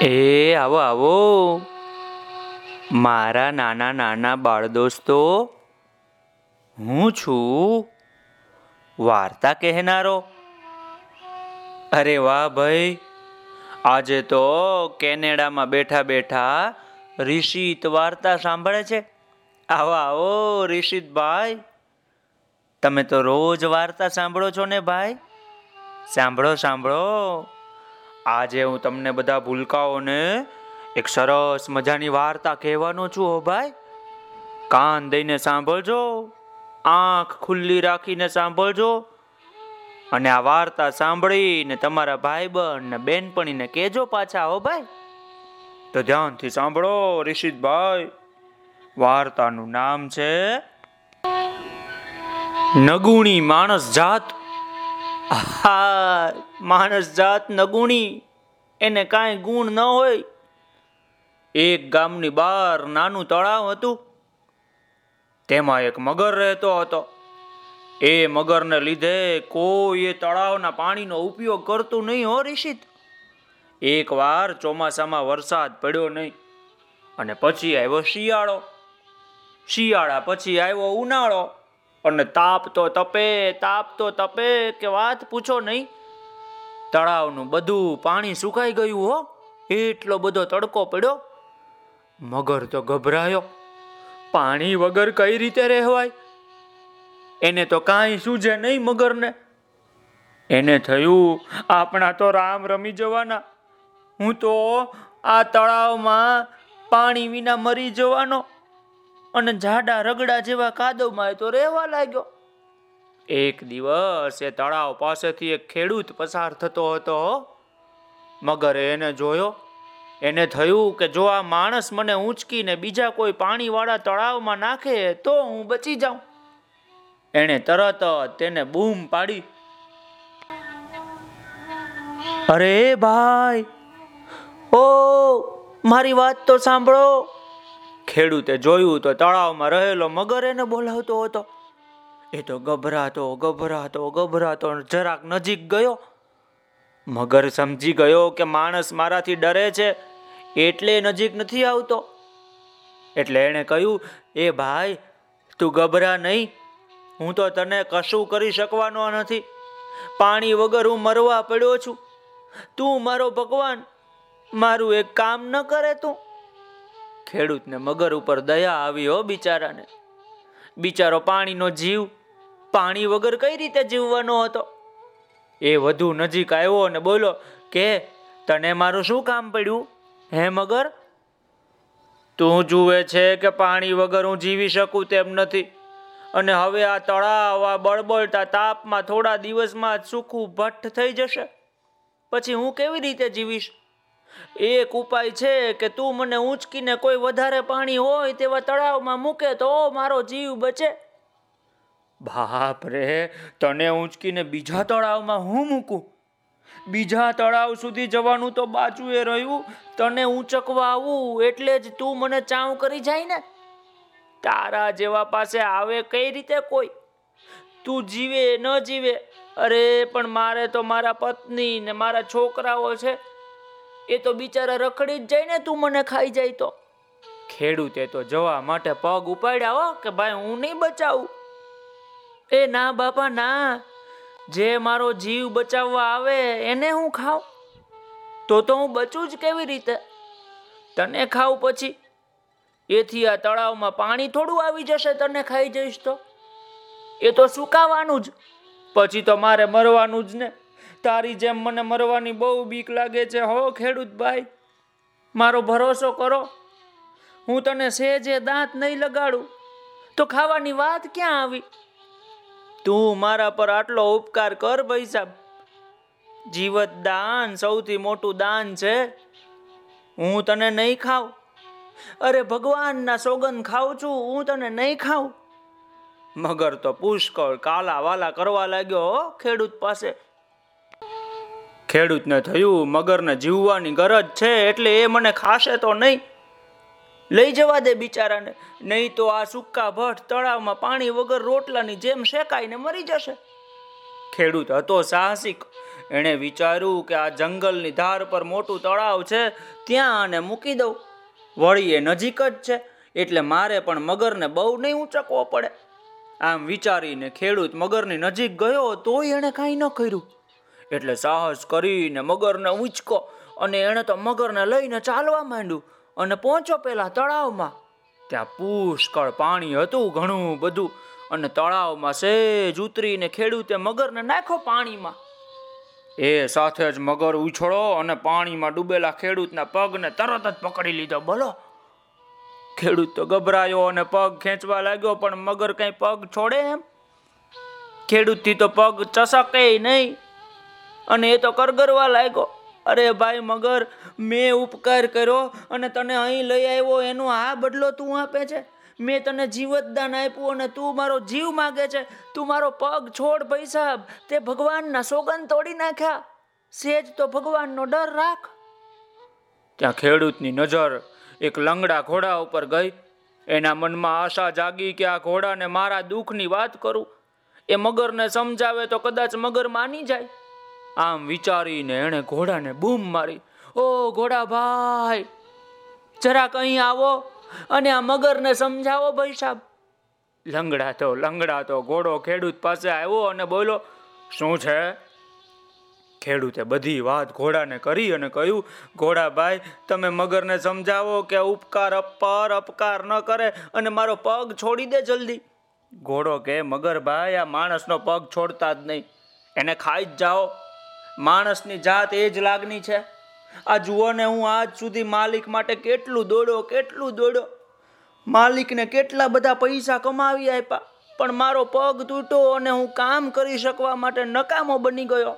એ, આવો આવો. મારા નાના નાના બાળ દોસ્તો હું છું વાર્તા કહેનારો. અરે વાહ ભાઈ, આજે તો કેનેડામાં બેઠા બેઠા રિષિત વાર્તા સાંભળે છે. આવો આવો રિષિતભાઈ તમે તો રોજ વાર્તા સાંભળો છો ને ભાઈ? સાંભળો સાંભળો. આજે હું તમને બધા ભૂલકાઓને એક સરસ મજાની વાર્તા કહેવાનો છું, હો ભાઈ. કાન દઈને સાંભળજો, આંખ ખુલ્લી રાખીને સાંભળજો. અને આ વાર્તા સાંભળીને તમારા ભાઈબંધ ને બેનપણીને કહેજો પાછા, હો ભાઈ. તો ધ્યાનથી સાંભળો રિષિતભાઈ વાર્તાનું નામ છે, નગુણી માણસ જાત. હા માણસ જાત નગુણી એને કાંઈ ગુણ ન હોય. એક ગામની બહાર નાનું તળાવ હતું. તેમાં એક મગર રહેતો હતો. એ મગરને લીધે કોઈ એ તળાવના પાણીનો ઉપયોગ કરતું નહીં હો રિષિત એકવાર ચોમાસામાં વરસાદ પડ્યો નહીં અને પછી આવ્યો શિયાળો. શિયાળા પછી આવ્યો ઉનાળો અને તાપ તો તપે, તાપ તો તપે કે વાત પૂછો નહીં. તળાવનું બધું પાણી સુકાઈ ગયું હો. એટલો બધો તડકો પડ્યો. મગર તો ગભરાયો. પાણી વગર કઈ રીતે રહેવાય? એને તો કાંઈ સૂજે નહીં મગરને. એને થયું, આપણા તો રામ રમી જવાના. હું તો આ તળાવમાં પાણી વિના મરી જવાનો. અને જાડા રગડા જેવા કાદવમાં તો રહેવા લાગ્યો. એક દિવસ એ તળાવ પાસેથી એક ખેડૂત પસાર થતો હતો મગરે એને જોયો. એને થયું કે જો આ માણસ મને ઊંચકીને બીજા કોઈ પાણીવાળા તળાવમાં નાખે તો હું બચી જાઉં. એણે તરત તેને બૂમ પાડી. અરે ભાઈ, ઓ, મારી વાત તો સાંભળો. ખેડૂતે જોયું તો તળાવમાં રહેલો મગર એને બોલાવતો હતો. એ તો ગભરાતો ગભરાતો ગભરાતો જરાક નજીક ગયો. મગર સમજી ગયો કે માણસ મારાથી ડરે છે, એટલે નજીક નથી આવતો. એટલે એણે કહ્યું, એ ભાઈ, તું ગભરા નહીં. હું તો તને કશું કરી શકવાનો નથી. પાણી વગર હું મરવા પડ્યો છું. તું મારો ભગવાન, મારું એક કામ ન કરે તું. ખેડૂતને મગર ઉપર દયા આવી હો બિચારાને. બિચારો પાણીનો જીવ પાણી વગર કઈ રીતે જીવવાનો હતો? એ વધુ નજીક આવ્યો અને બોલો કે તને મારું શું કામ પડ્યું? હે મગર? તું જુએ છે કે પાણી વગર હું જીવી શકું તેમ નથી. અને હવે આ તળાવ, આ બળબળતા તાપમાં થોડા દિવસમાં સૂકું ભટ્ટ થઈ જશે. પછી હું કેવી રીતે જીવીશ? એક ઉપાય છે કે તું મને ઊંચકીને કોઈ વધારે પાણી હોય તેવા તળાવમાં મૂકે તો મારો જીવ બચે. બાપ રે, તને ઊંચકીને બીજા તળાવમાં હું મૂકું? બીજા તળાવ સુધી જવાનું તો બાજુએ રહ્યું, તને ઊંચકવા આવું એટલે જ તું મને ચાઉ કરી જાય ને? તારા જેવા પાસે આવે કઈ રીતે કોઈ? તું જીવે ન જીવે? અરે, પણ મારે તો મારા પત્ની ને મારા છોકરાઓ છે. એ તો બિચારા રખડી જ જાય ને તું મને ખાઈ જાય તો. ખેડૂતે તો જવા માટે પગ ઉપાડ્યા હો કે ભાઈ હું નહીં બચાવું? એ ના બાપા, ના. જે મારો જીવ બચાવવા આવે એને હું ખાઉં. તો તો હું બચું જ કેવી રીતે? તને ખાવ પછી? એથી આ તળાવમાં પાણી થોડું આવી જશે, તને ખાઈ જઈશ તો. એ તો સુકાવાનું જ. પછી તો મારે મરવાનું જ ને. તારી જેમ મને મરવાની બહુ બીક લાગે છે. હો ખેડૂત ભાઈ, મારો ભરોસો કરો. હું તને સેજે દાંત નહીં લગાડું. તો ખાવાની વાત ક્યાં આવી? તું મારા પર આટલો ઉપકાર કર ભાઈ સાહેબ. જીવત દાન સૌથી મોટું દાન છે. હું તને નહીં ખાવ અરે ભગવાનના સોગન ખાઉં છું, હું તને નહીં ખાઉં. મગર તો પુષ્કળ કાલા વાલા કરવા લાગ્યો ખેડૂત પાસે. ખેડૂતને થયું, મગરને જીવવાની ગરજ છે, એટલે એ મને ખાશે તો નહીં. લઈ જવા દે બિચારાને. નહીં તો આ સુક્કા ભટ્ટ તળાવમાં પાણી વગર રોટલાની જેમ શેકાઈને મરી જશે. ખેડૂત હતો સાહસિક. એણે વિચાર્યું કે આ જંગલની ધાર પર મોટું તળાવ છે, ત્યાં આને મૂકી દઉં. વળી એ નજીક જ છે, એટલે મારે પણ મગરને બહુ નહીં ઊંચકવો પડે. આમ વિચારીને ખેડૂત મગરની નજીક ગયો, તોય એણે કાંઈ ન કર્યું. એટલે સાહસ કરીને મગરને ઉંચકો અને એણે તો મગરને લઈને ચાલવા માંડ્યું. અને પહોંચો પેલા તળાવમાં. ત્યાં પુષ્કળ પાણી હતું, ઘણું બધું. અને તળાવમાં સેજ ઉતરીને ખેડૂતે મગરને નાખો પાણીમાં. એ સાથે જ મગર ઉછળો અને પાણીમાં ડૂબેલા ખેડૂતના પગને તરત જ પકડી લીધો. બોલો. ખેડૂત તો ગભરાયો અને પગ ખેંચવા લાગ્યો, પણ મગર કઈ પગ છોડે એમ? ખેડૂતથી તો પગ ચસકે નહીં. અને એ તો કરગરવા લાગ્યો. અરે ભાઈ મગર, મેં ઉપકાર કર્યો અને તને અહીં લઈ આવ્યો, એનો આ બદલો તું આપે છે. મેં તને જીવતદાન આપ્યું અને તું મારો જીવ માગે છે. તું મારો પગ છોડ ભાઈ સાહેબ. તે ભગવાનના સોગન તોડી નાખ્યા. સેજ તો ભગવાનનો ડર રાખ. ત્યાં ખેડૂતની નજર એક લંગડા ઘોડા ઉપર ગઈ. એના મનમાં આશા જાગી કે આ ઘોડાને મારા દુઃખની વાત કરું. એ મગરને સમજાવે તો કદાચ મગર માની જાય. આમ વિચારીને એણે ઘોડાને બૂમ મારી, ઓ ઘોડા ભાઈ, જરાક અહીં આવો અને આ મગરને સમજાવો ભાઈ સાહેબ લંગડા તો લંગડા તો ઘોડો ખેડૂત પાસે આવ્યો અને બોલો શું છે? ખેડૂતે બધી વાત ઘોડાને કરી અને કહ્યું ઘોડાભાઈ તમે મગરને સમજાવો કે ઉપકાર અપર અપકાર ન કરે અને મારો પગ છોડી દે જલ્દી. ઘોડો કે મગરભાઈ આ માણસનો પગ છોડતા જ નહીં. એને ખાઈ જ જાઓ. માણસની જાત એ જ લાગણી છે. આ જુઓ ને હું આજ સુધી માલિક માટે કેટલું દોડો કેટલું દોડો. માલિકને કેટલા બધા પૈસા કમાવી આપ્યા, પણ મારો પગ તૂટો અને હું કામ કરી શકવા માટે નકામો બની ગયો.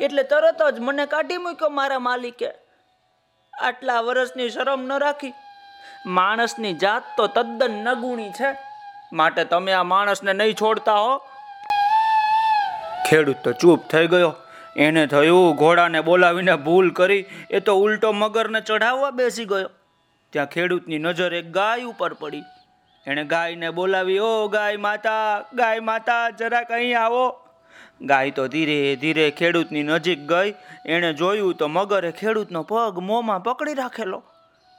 એટલે તરત જ મને કાઢી મૂક્યો મારા માલિકે. આટલા વર્ષની શરમ ન રાખી. માણસની જાત તો તદ્દન નગુણી છે. માટે તમે આ માણસને નહીં છોડતા હો. ખેડૂત તો ચૂપ થઈ ગયો. એને થયું, ઘોડાને બોલાવીને ભૂલ કરી, એ તો ઉલટો મગરને ચઢાવવા બેસી ગયો. ત્યાં ખેડૂતની નજર એક ગાય ઉપર પડી. એણે ગાયને બોલાવી, ઓ ગાય માતા ગાય માતા, જરાક અહીં આવો. ગાય તો ધીરે ધીરે ખેડૂતની નજીક ગઈ. એણે જોયું તો મગરે ખેડૂતનો પગ મોંમાં પકડી રાખેલો.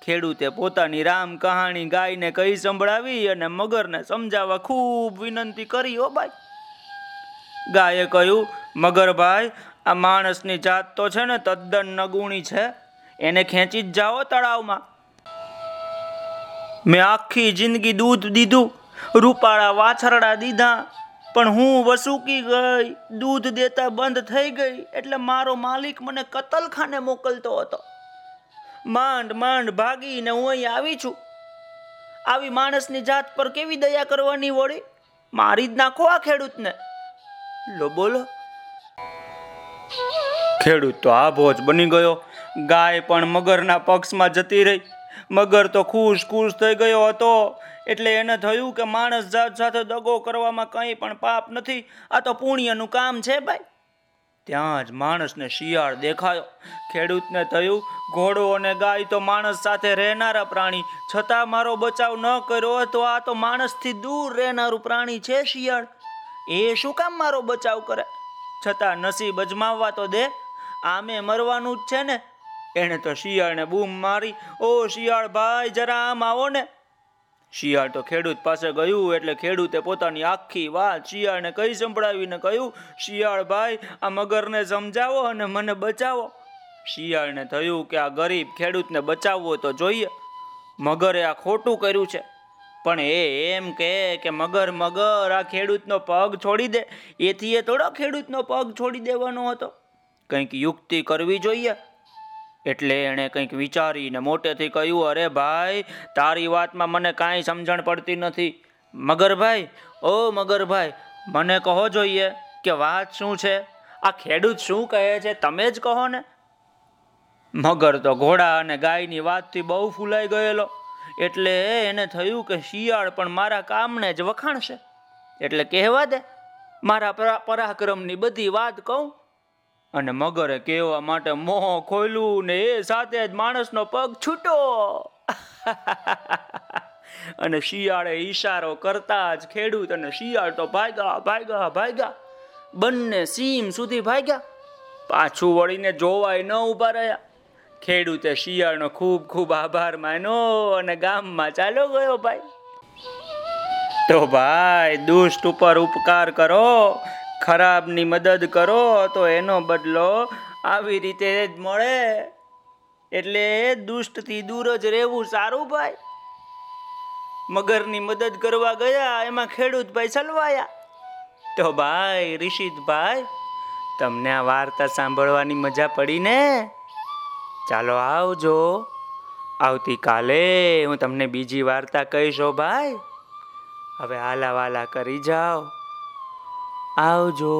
ખેડૂતે પોતાની રામ કહાણી ગાયને કહી સંભળાવી અને મગરને સમજાવવા ખૂબ વિનંતી કરી, ઓ ભાઈ. ગાયે કહ્યું મગરભાઈ આ માણસની જાત તો છે ને તદ્દન નગુણી છે. એને ખેંચી જ જાઓ તળાવમાં. મેં આખી જિંદગી દૂધ દીધું, રૂપાળા વાછરડા દીધા, પણ હું વસુકી ગઈ, દૂધ દેતા બંધ થઈ ગઈ, એટલે મારો માલિક મને કતલખાને મોકલતો હતો. માંડ માંડ ભાગીને હું અહીં આવી છું. આવી માણસની જાત પર કેવી દયા કરવાની વળી? મારી જ નાખો આ ખેડૂતને. લો, બોલો. ખેડૂત તો આભો જ બની ગયો. ગાય પણ મગરના પક્ષમાં જતી રહી. મગર તો ખુશ ખુશ થઈ ગયો હતો. એટલે એને થયું કે માણસ જાત સાથે દગો કરવામાં કંઈ પણ પાપ નથી. આ તો પુણ્યનું કામ છે ભાઈ. ત્યાં જ માણસને શિયાળ દેખાયો. ખેડૂતને થયું, ઘોડો અને ગાય તો માણસ સાથે રહેનારા પ્રાણી. છતાં મારો બચાવ ન કર્યો તો આ તો માણસથી દૂર રહેનારું પ્રાણી છે શિયાળ. એ શું કામ મારો બચાવ કરે? છતાં નસીબ અજમાવવા તો દે. આમે મરવાનું જ છે ને? એણે તો શિયાળને બૂમ મારી. ઓ શિયાળ ભાઈ, જરા આમ આવો ને. શિયાળ તો ખેડૂત પાસે ગયું એટલે ખેડૂતે પોતાની આખી વાત શિયાળને કઈ સંભળાવીને કહ્યું, શિયાળ ભાઈ, આ મગરને સમજાવો અને મને બચાવો. શિયાળને થયું કે આ ગરીબ ખેડૂતને બચાવવો તો જોઈએ. મગરે આ ખોટું કર્યું છે. પણ એ એમ કે કે મગર મગર, આ ખેડૂતનો પગ છોડી દે. એથી એ થોડો ખેડૂતનો પગ છોડી દેવાનો હતો. કંઈક યુક્તિ કરવી જોઈએ? એટલે એણે કંઈક વિચારીને મોટેથી કહ્યું, અરે ભાઈ, તારી વાતમાં મને કાંઈ સમજણ પડતી નથી. મગરભાઈ ઓ મગરભાઈ મને કહો જોઈએ કે વાત શું છે? આ ખેડૂત શું કહે છે? તમે જ કહો ને. મગર તો ઘોડા અને ગાયની વાતથી બહુ ફૂલાઈ ગયેલો. એટલે એને થયું કે શિયાળ પણ મારા કામને જ વખાણશે. એટલે કહેવા દે, મારા પરાક્રમની બધી વાત કહું અને મગરે કહેવા માટે મોહ ખોલ્યું ને એ સાથે જ માણસનો પગ છૂટો અને શિયાળે ઈશારો કરતા જ ખેડૂત અને શિયાળ તો ભાગ્યા ભાગ્યા ભાગ્યા. બંને સીમ સુધી ભાગ્યા. પાછું વળીને જોવાય ન ઊભા રહ્યા. ખેડૂતે શિયાળનો ખૂબ ખૂબ આભાર માન્યો અને ગામમાં ચાલ્યો ગયો ભાઈ. તો ભાઈ, દુષ્ટ ઉપર ઉપકાર કરો. ખરાબની મદદ કરો, તો એનો બદલો આવી રીતે જ મળે. એટલે દુષ્ટથી દૂર જ રહેવું સારું ભાઈ. મગરની મદદ કરવા ગયા, એમાં ખેડૂત ભાઈ સલવાયા તો ભાઈ રિષિતભાઈ તમને આ વાર્તા સાંભળવાની મજા પડી ને? ચાલો આવજો. આવતીકાલે હું તમને બીજી વાર્તા કહીશો ભાઈ. હવે હાલા વાલા કરી જાઓ. આવજો